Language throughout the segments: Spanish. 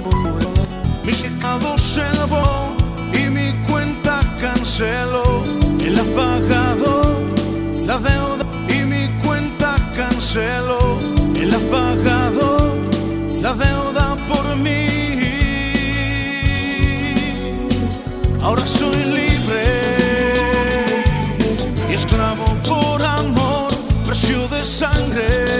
de Mi secado salvó y mi cuenta canceló. Él ha pagado la deuda y mi cuenta canceló. Él ha pagado la deuda por mí. Ahora soy libre y esclavo por amor, precio de sangre.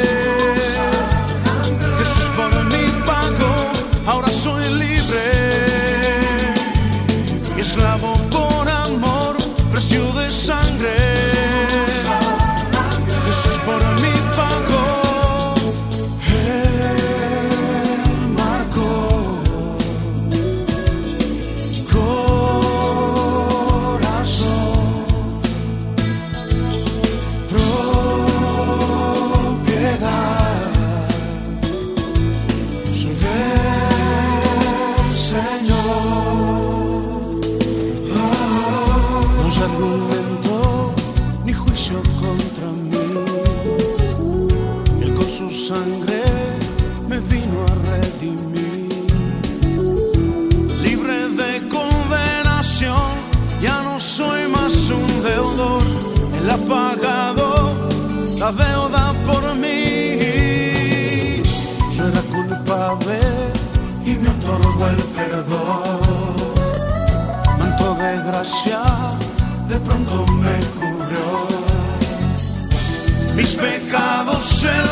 Sangre me vino a redimir. Libre de condenación, ya no soy más un deudor. Él ha pagado la deuda por mí. Yo era culpable y me otorgó el perdón. Manto de gracia de pronto me cubrió. Mis pecados él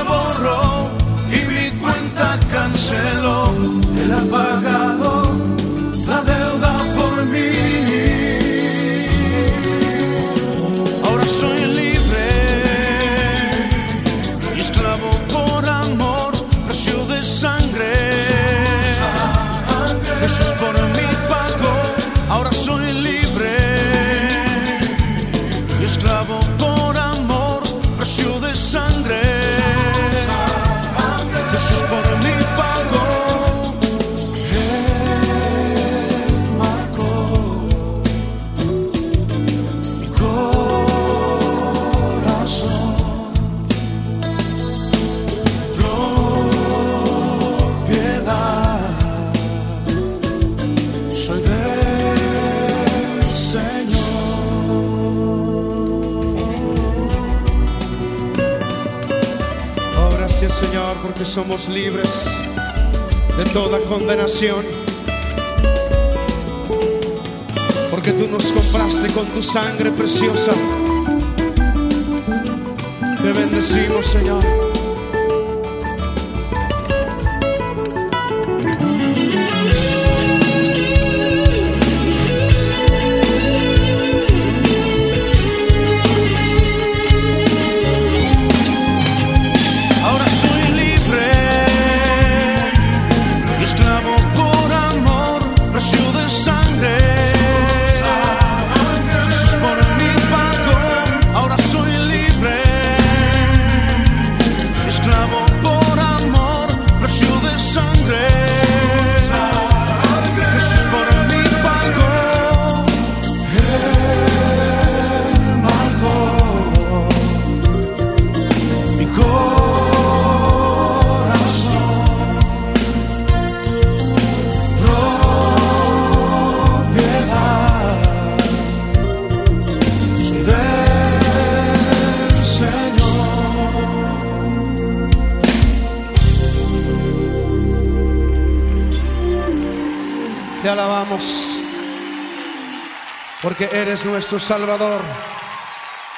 porque somos libres de toda condenación. Porque tú nos compraste con tu sangre preciosa. Te bendecimos, Señor. Te alabamos. Porque eres nuestro Salvador.